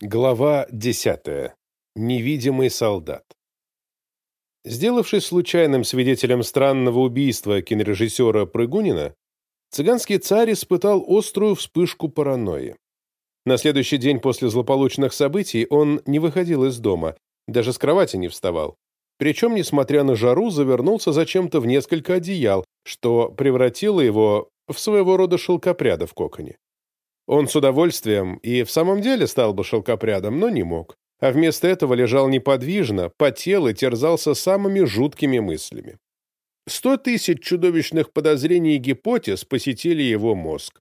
Глава 10. Невидимый солдат. Сделавшись случайным свидетелем странного убийства кинорежиссера Прыгунина, цыганский царь испытал острую вспышку паранойи. На следующий день после злополучных событий он не выходил из дома, даже с кровати не вставал. Причем, несмотря на жару, завернулся зачем-то в несколько одеял, что превратило его в своего рода шелкопряда в коконе. Он с удовольствием и в самом деле стал бы шелкопрядом, но не мог, а вместо этого лежал неподвижно, потел и терзался самыми жуткими мыслями. Сто тысяч чудовищных подозрений и гипотез посетили его мозг.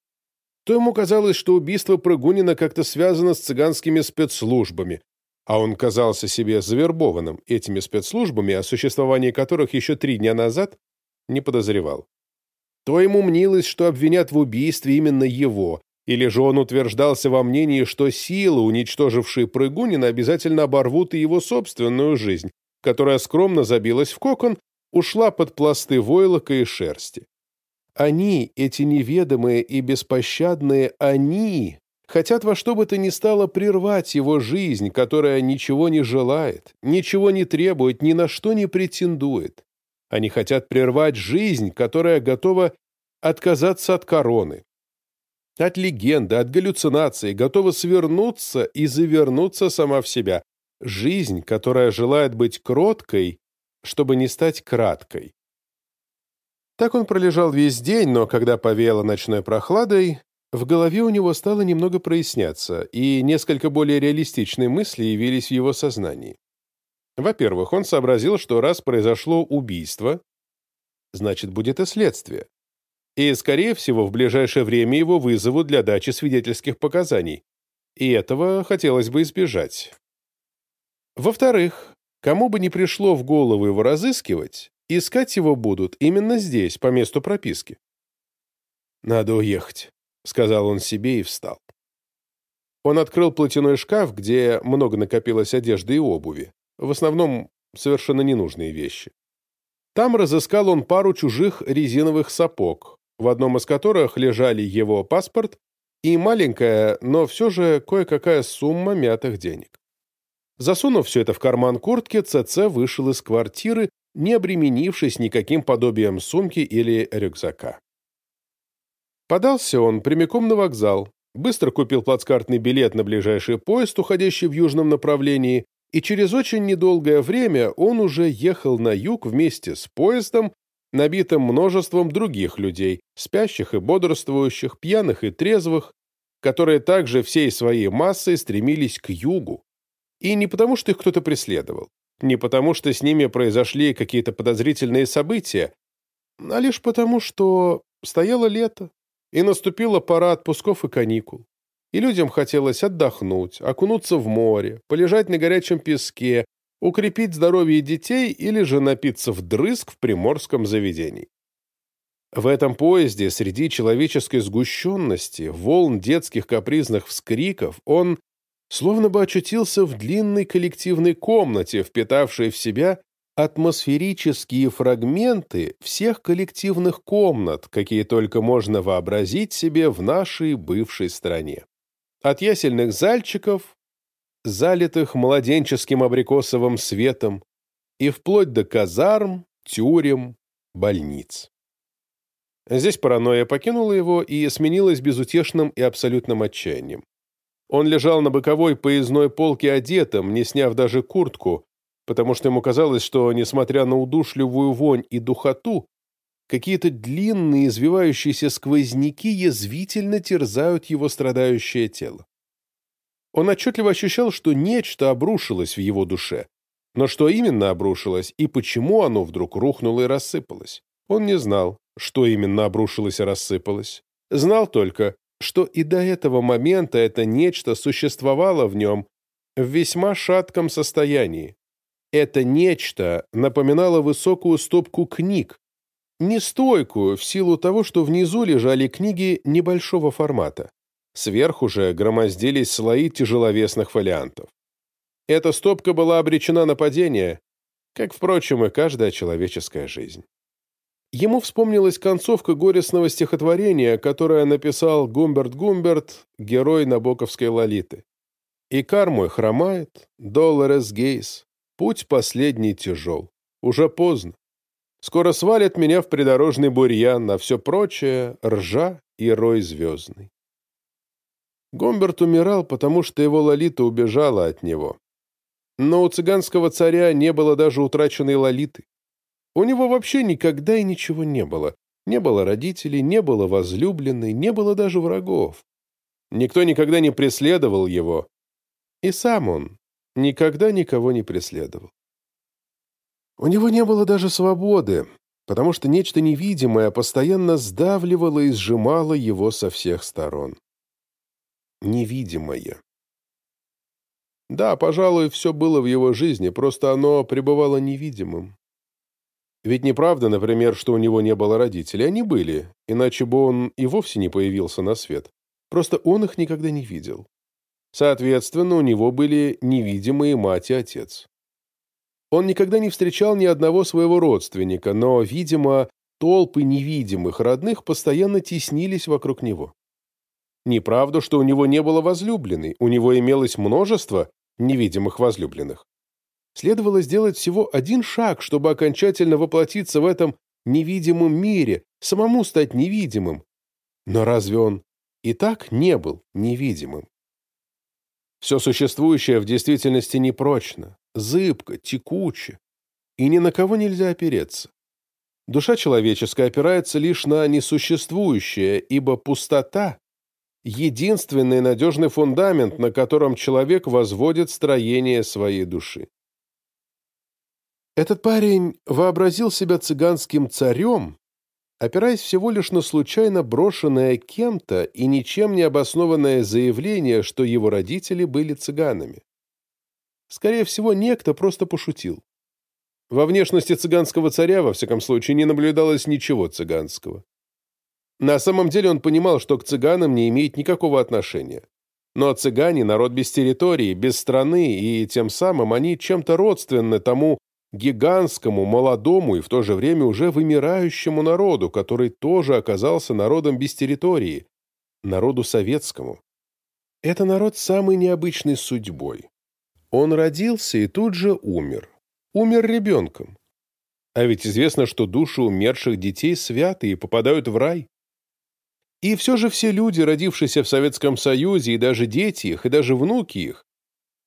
То ему казалось, что убийство Прыгунина как-то связано с цыганскими спецслужбами, а он казался себе завербованным этими спецслужбами, о существовании которых еще три дня назад не подозревал. То ему мнилось, что обвинят в убийстве именно его, или же он утверждался во мнении, что силы, уничтожившие Прыгунина, обязательно оборвут и его собственную жизнь, которая скромно забилась в кокон, ушла под пласты войлока и шерсти. Они, эти неведомые и беспощадные они, хотят во что бы то ни стало прервать его жизнь, которая ничего не желает, ничего не требует, ни на что не претендует. Они хотят прервать жизнь, которая готова отказаться от короны, от легенды, от галлюцинаций, готова свернуться и завернуться сама в себя. Жизнь, которая желает быть кроткой, чтобы не стать краткой. Так он пролежал весь день, но когда повеяло ночной прохладой, в голове у него стало немного проясняться, и несколько более реалистичные мысли явились в его сознании. Во-первых, он сообразил, что раз произошло убийство, значит, будет и следствие и, скорее всего, в ближайшее время его вызовут для дачи свидетельских показаний. И этого хотелось бы избежать. Во-вторых, кому бы ни пришло в голову его разыскивать, искать его будут именно здесь, по месту прописки. «Надо уехать», — сказал он себе и встал. Он открыл платяной шкаф, где много накопилось одежды и обуви, в основном совершенно ненужные вещи. Там разыскал он пару чужих резиновых сапог, в одном из которых лежали его паспорт и маленькая, но все же кое-какая сумма мятых денег. Засунув все это в карман куртки, ЦЦ вышел из квартиры, не обременившись никаким подобием сумки или рюкзака. Подался он прямиком на вокзал, быстро купил плацкартный билет на ближайший поезд, уходящий в южном направлении, и через очень недолгое время он уже ехал на юг вместе с поездом, набитым множеством других людей, спящих и бодрствующих, пьяных и трезвых, которые также всей своей массой стремились к югу. И не потому, что их кто-то преследовал, не потому, что с ними произошли какие-то подозрительные события, а лишь потому, что стояло лето, и наступила пора отпусков и каникул. И людям хотелось отдохнуть, окунуться в море, полежать на горячем песке, укрепить здоровье детей или же напиться вдрызг в приморском заведении. В этом поезде среди человеческой сгущенности, волн детских капризных вскриков, он словно бы очутился в длинной коллективной комнате, впитавшей в себя атмосферические фрагменты всех коллективных комнат, какие только можно вообразить себе в нашей бывшей стране. От ясельных зальчиков залитых младенческим абрикосовым светом, и вплоть до казарм, тюрем, больниц. Здесь паранойя покинула его и сменилась безутешным и абсолютным отчаянием. Он лежал на боковой поездной полке одетым, не сняв даже куртку, потому что ему казалось, что, несмотря на удушливую вонь и духоту, какие-то длинные извивающиеся сквозняки язвительно терзают его страдающее тело. Он отчетливо ощущал, что нечто обрушилось в его душе. Но что именно обрушилось и почему оно вдруг рухнуло и рассыпалось? Он не знал, что именно обрушилось и рассыпалось. Знал только, что и до этого момента это нечто существовало в нем в весьма шатком состоянии. Это нечто напоминало высокую стопку книг, нестойкую в силу того, что внизу лежали книги небольшого формата. Сверху же громоздились слои тяжеловесных фолиантов. Эта стопка была обречена на падение, как, впрочем, и каждая человеческая жизнь. Ему вспомнилась концовка горестного стихотворения, которое написал Гумберт Гумберт, герой Набоковской Лолиты. Икар мой хромает, Долларес Гейс, путь последний тяжел. Уже поздно. Скоро свалит меня в придорожный бурьян, на все прочее — ржа и рой звездный. Гомберт умирал, потому что его Лолита убежала от него. Но у цыганского царя не было даже утраченной Лолиты. У него вообще никогда и ничего не было. Не было родителей, не было возлюбленной, не было даже врагов. Никто никогда не преследовал его. И сам он никогда никого не преследовал. У него не было даже свободы, потому что нечто невидимое постоянно сдавливало и сжимало его со всех сторон. Невидимое. Да, пожалуй, все было в его жизни, просто оно пребывало невидимым. Ведь неправда, например, что у него не было родителей. Они были, иначе бы он и вовсе не появился на свет. Просто он их никогда не видел. Соответственно, у него были невидимые мать и отец. Он никогда не встречал ни одного своего родственника, но, видимо, толпы невидимых родных постоянно теснились вокруг него. Неправда, что у него не было возлюбленной, у него имелось множество невидимых возлюбленных. Следовало сделать всего один шаг, чтобы окончательно воплотиться в этом невидимом мире, самому стать невидимым. Но разве он и так не был невидимым? Все существующее в действительности непрочно, зыбко, текуче, и ни на кого нельзя опереться. Душа человеческая опирается лишь на несуществующее, ибо пустота — единственный надежный фундамент, на котором человек возводит строение своей души. Этот парень вообразил себя цыганским царем, опираясь всего лишь на случайно брошенное кем-то и ничем не обоснованное заявление, что его родители были цыганами. Скорее всего, некто просто пошутил. Во внешности цыганского царя, во всяком случае, не наблюдалось ничего цыганского. На самом деле он понимал, что к цыганам не имеет никакого отношения. Но цыгане – народ без территории, без страны, и тем самым они чем-то родственны тому гигантскому, молодому и в то же время уже вымирающему народу, который тоже оказался народом без территории, народу советскому. Это народ самой необычной судьбой. Он родился и тут же умер. Умер ребенком. А ведь известно, что души умерших детей святы и попадают в рай. И все же все люди, родившиеся в Советском Союзе, и даже дети их, и даже внуки их,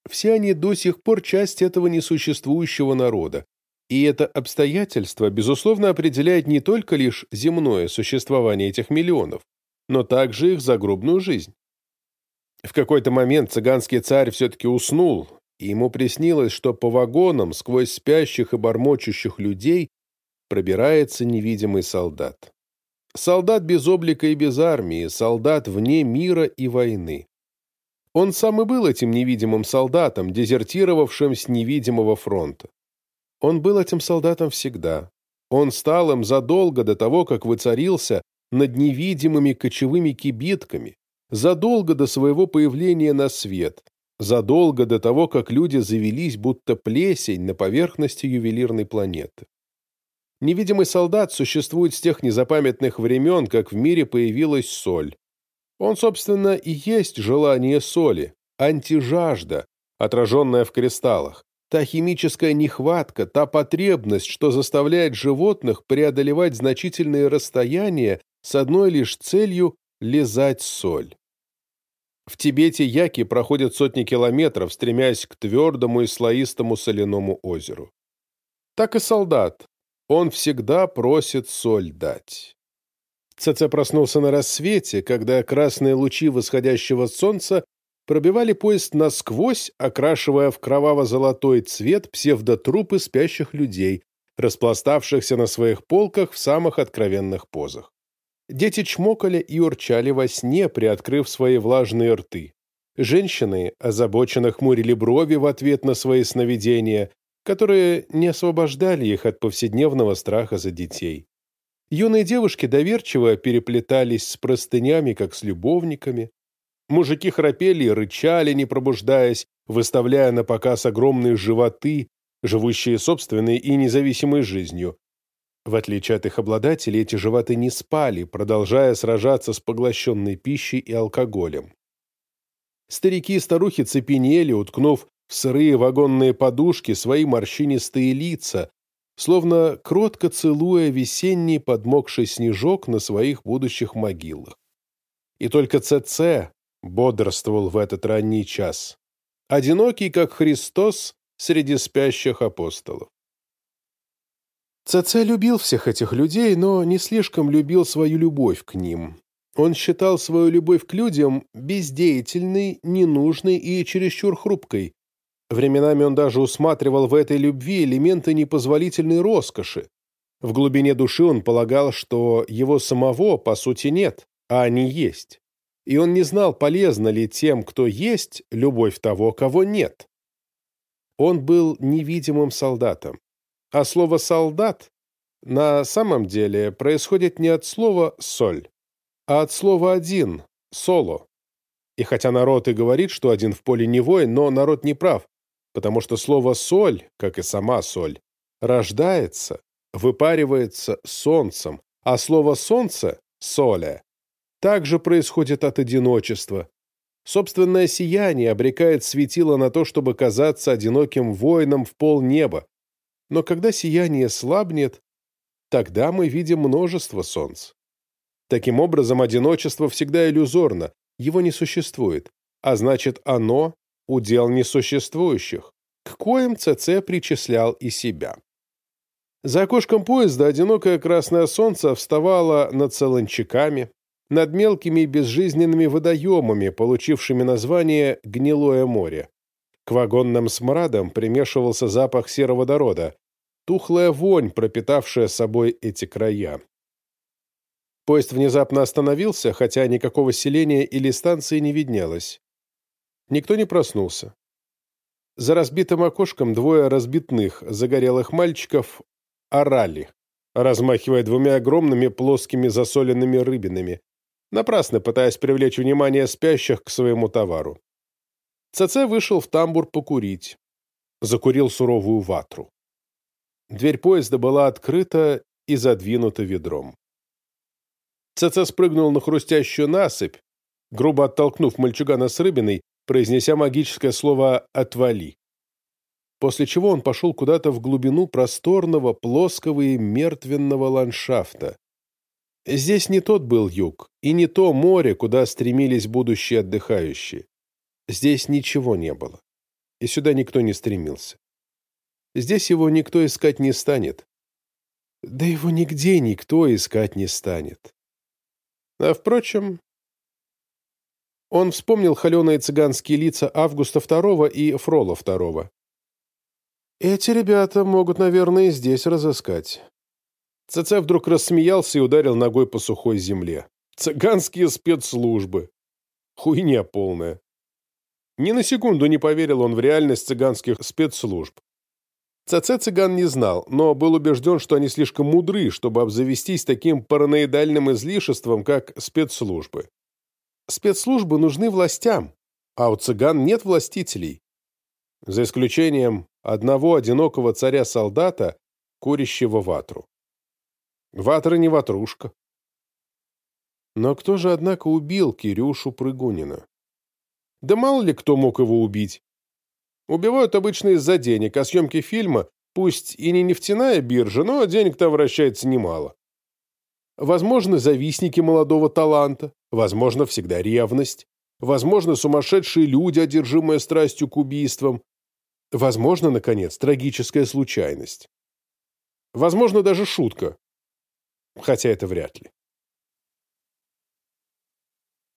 все они до сих пор часть этого несуществующего народа. И это обстоятельство, безусловно, определяет не только лишь земное существование этих миллионов, но также их загробную жизнь. В какой-то момент цыганский царь все-таки уснул, и ему приснилось, что по вагонам сквозь спящих и бормочущих людей пробирается невидимый солдат. Солдат без облика и без армии, солдат вне мира и войны. Он сам и был этим невидимым солдатом, дезертировавшим с невидимого фронта. Он был этим солдатом всегда. Он стал им задолго до того, как воцарился над невидимыми кочевыми кибитками, задолго до своего появления на свет, задолго до того, как люди завелись, будто плесень на поверхности ювелирной планеты. Невидимый солдат существует с тех незапамятных времен, как в мире появилась соль. Он, собственно, и есть желание соли, антижажда, отраженная в кристаллах, та химическая нехватка, та потребность, что заставляет животных преодолевать значительные расстояния с одной лишь целью лизать соль. В Тибете яки проходят сотни километров, стремясь к твердому и слоистому соляному озеру. Так и солдат. Он всегда просит соль дать. ЦЦ проснулся на рассвете, когда красные лучи восходящего солнца пробивали поезд насквозь, окрашивая в кроваво-золотой цвет псевдотрупы спящих людей, распластавшихся на своих полках в самых откровенных позах. Дети чмокали и урчали во сне, приоткрыв свои влажные рты. Женщины озабоченно хмурили брови в ответ на свои сновидения, которые не освобождали их от повседневного страха за детей. Юные девушки доверчиво переплетались с простынями, как с любовниками. Мужики храпели и рычали, не пробуждаясь, выставляя на показ огромные животы, живущие собственной и независимой жизнью, в отличие от их обладателей, эти животы не спали, продолжая сражаться с поглощенной пищей и алкоголем. Старики и старухи цепенели, уткнув в сырые вагонные подушки свои морщинистые лица, словно кротко целуя весенний подмокший снежок на своих будущих могилах. И только ЦЦ бодрствовал в этот ранний час, одинокий, как Христос, среди спящих апостолов. ЦЦ любил всех этих людей, но не слишком любил свою любовь к ним. Он считал свою любовь к людям бездеятельной, ненужной и чересчур хрупкой. Временами он даже усматривал в этой любви элементы непозволительной роскоши. В глубине души он полагал, что его самого, по сути, нет, а они есть. И он не знал, полезна ли тем, кто есть, любовь того, кого нет. Он был невидимым солдатом. А слово «солдат» на самом деле происходит не от слова «соль», а от слова «один» — «соло». И хотя народ и говорит, что один в поле не воин, но народ не прав, потому что слово «соль», как и сама соль, рождается, выпаривается солнцем, а слово «солнце» — «соля» также происходит от одиночества. Собственное сияние обрекает светило на то, чтобы казаться одиноким воином в полнеба, но когда сияние слабнет, тогда мы видим множество солнц. Таким образом, одиночество всегда иллюзорно, его не существует, а значит, оно – удел несуществующих, к коим ЦЦ причислял и себя. За окошком поезда одинокое красное солнце вставало над солончаками, над мелкими безжизненными водоемами, получившими название «Гнилое море». К вагонным смрадам примешивался запах сероводорода, тухлая вонь, пропитавшая собой эти края. Поезд внезапно остановился, хотя никакого селения или станции не виднелось. Никто не проснулся. За разбитым окошком двое разбитных, загорелых мальчиков орали, размахивая двумя огромными плоскими засоленными рыбинами, напрасно пытаясь привлечь внимание спящих к своему товару. ЦЦ вышел в тамбур покурить. Закурил суровую ватру. Дверь поезда была открыта и задвинута ведром. ЦЦ спрыгнул на хрустящую насыпь, грубо оттолкнув мальчугана с рыбиной, произнеся магическое слово «отвали». После чего он пошел куда-то в глубину просторного, плоского и мертвенного ландшафта. Здесь не тот был юг, и не то море, куда стремились будущие отдыхающие. Здесь ничего не было, и сюда никто не стремился. Здесь его никто искать не станет. Да его нигде никто искать не станет. А, впрочем, он вспомнил холеные цыганские лица Августа II и Фрола II. Эти ребята могут, наверное, и здесь разыскать. ЦЦ вдруг рассмеялся и ударил ногой по сухой земле. Цыганские спецслужбы. Хуйня полная. Ни на секунду не поверил он в реальность цыганских спецслужб. ЦЦ цыган не знал, но был убежден, что они слишком мудры, чтобы обзавестись таким параноидальным излишеством, как спецслужбы. Спецслужбы нужны властям, а у цыган нет властителей. За исключением одного одинокого царя-солдата, курящего ватру. Ватра не ватрушка. Но кто же, однако, убил Кирюшу Прыгунина? Да мало ли кто мог его убить. Убивают обычно из-за денег, а съемки фильма, пусть и не нефтяная биржа, но денег там вращается немало. Возможно, завистники молодого таланта, возможно, всегда ревность, возможно, сумасшедшие люди, одержимые страстью к убийствам, возможно, наконец, трагическая случайность. Возможно, даже шутка, хотя это вряд ли.